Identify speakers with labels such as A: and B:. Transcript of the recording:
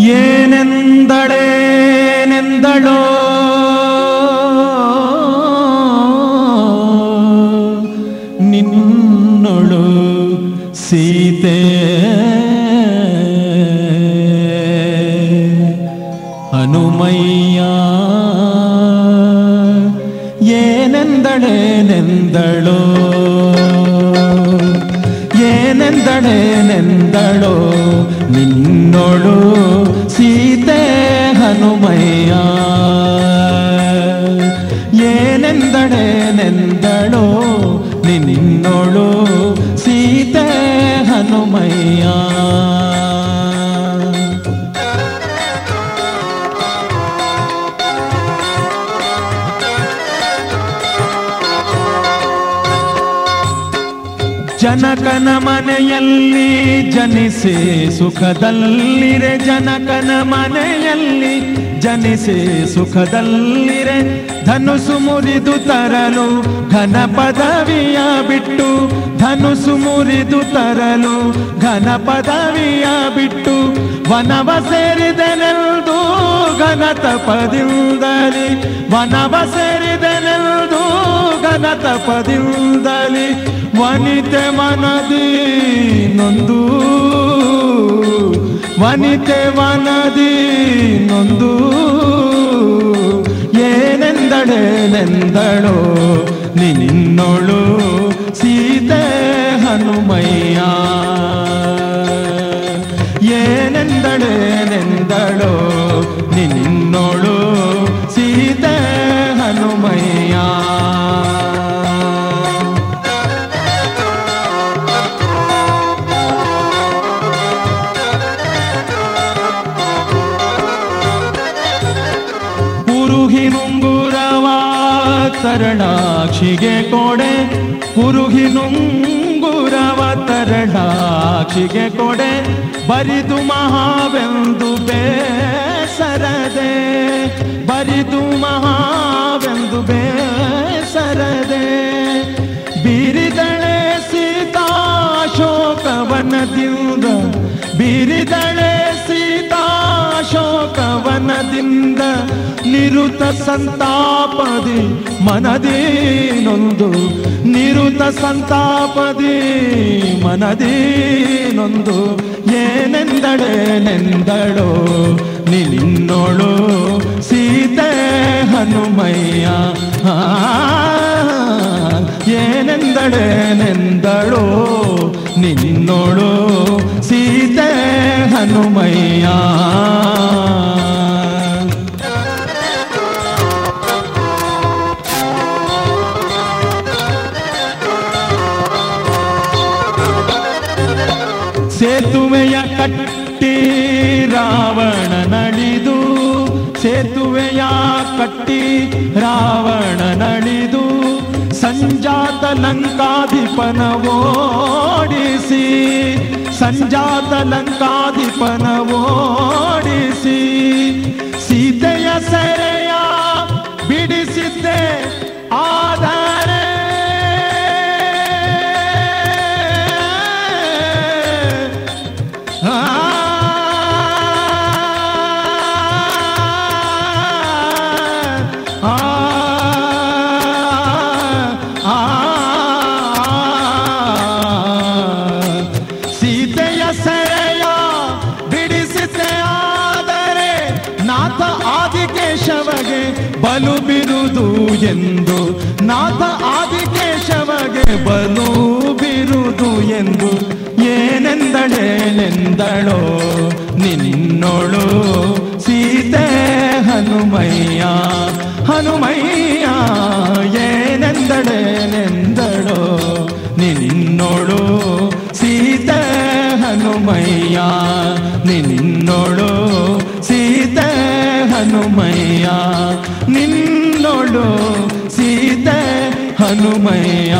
A: ಏನೆಂದಳೇನೆಂದಳೋ ನಿನ್ನೊಳು ಸೀತೆ. ಹನುಮಯ್ಯ ಏನೆಂದಳೇನೆಂದಳೋ ಏನೆಂದಳೇನೆಂದಳೋ ನಿನ್ನೊಳು ಹನುಮಯ್ಯ ಏನೆಂದಳೇನೆಂದಳೋ ನಿನ್ನೊಳು ಸೀತೆ ಹನುಮಯ್ಯ ಜನಕನ ಮನೆಯಲ್ಲಿ ಜನಿಸಿ ಸುಖದಲ್ಲಿರೆ, ಜನಕನ ಮನೆಯಲ್ಲಿ ಜನಿಸಿ ಸುಖದಲ್ಲಿರೆ. ಧನುಸು ಮುರಿದು ತರಲು ಘನ ಪದವಿಯ ಬಿಟ್ಟು, ಧನುಸು ಮುರಿದು ತರಲು ಘನ ಪದವಿಯ ಬಿಟ್ಟು, ವನವ ಸೇರಿದನೆಲ್ದು ಘನ ತಪದಿಂದಲಿ, ವನವ ಸೇರಿದನೆಲ್ದು ಘನ ತಪದಿಂದಲಿ. ವನಿತೆ ಮನದಿ ನೊಂದು. ವನಿತೆ ಮನದಿ ನೊಂದು. ಏನೆಂದಳೇನೆಂದಳೋ ನಿನ್ನೊಳು ಸೀತೆ ಹನುಮಯ್ಯ. ಏನೆಂದಳೇನೆಂದಳೋ ನಿನ್ನೊಳು ಪುರುಹಿನುಂಗುರವ ತರಣಾಕ್ಷಿಗೆ ಕೊಡೆ. ಪುರುಹಿನುಂಗುರವ ತರಣಾಕ್ಷಿಗೆ ಕೊಡೆ. ಬರಿದು ಮಹಾವೆಂದು ಬೇಸರದೆ. ಬರಿದು ಮಹಾವೆಂದು ಬೇಸರದೆ. ಬೀರಿದಳೆ ತಿಂದ ಬೀರಿದಳೆ ಸೀತಾಶೋಕವನದಿಂದ ನಿರುತ ಸಂತಾಪದಿ ಮನದೇನೊಂದು? ನಿರುತ ಸಂತಾಪದಿ ಮನದೇನೊಂದು? ಏನೆಂದಳೇನೆಂದಳೋ ನಿನ್ನೋಳು ಸೀತೆ ಹನುಮಯ್ಯ. ಏನೆಂದಳೇನೆಂದಳೋ ನಿನ್ನೋಳು ಸೀತೆ ಹನುಮಯ್ಯ. ಸೇತುವೆಯ ಕಟ್ಟಿ ರಾವಣ ನಡಿದು, ಸೇತುವೆಯ ಕಟ್ಟಿ ರಾವಣ ನಡಿದು, ಸಂಜಾತ ಲಂಕಾಧಿಪನ ಓಡಿಸಿ ಸಂಜಾತ ಲಂಕಾಧಿಪನ ಓಡಿಸಿ ಸೀತೆಯ ಸೆರೆಯ ಬಲು ಬಿರುದು ಎಂದು ನಾಥ ಆದಿಕೇಶವಗೆ ಬಲು ಬಿರುದು ಎಂದು ಏನೆಂದಳೇನೆಂದಳೋ ನಿನ್ನೊಳು ಸೀತೆ ಹನುಮಯ್ಯ ಹನುಮಯ್ಯ, ಏನೆಂದಳೇನೆಂದಳೋ ನಿನ್ನೊಳು ಸೀತೆ ಹನುಮಯ್ಯ, ನಿನ್ನೊಳೋ ಹನುಮಯ್ಯ ನಿನ್ನೋಡು ಸೀತೆ ಹನುಮಯ್ಯ.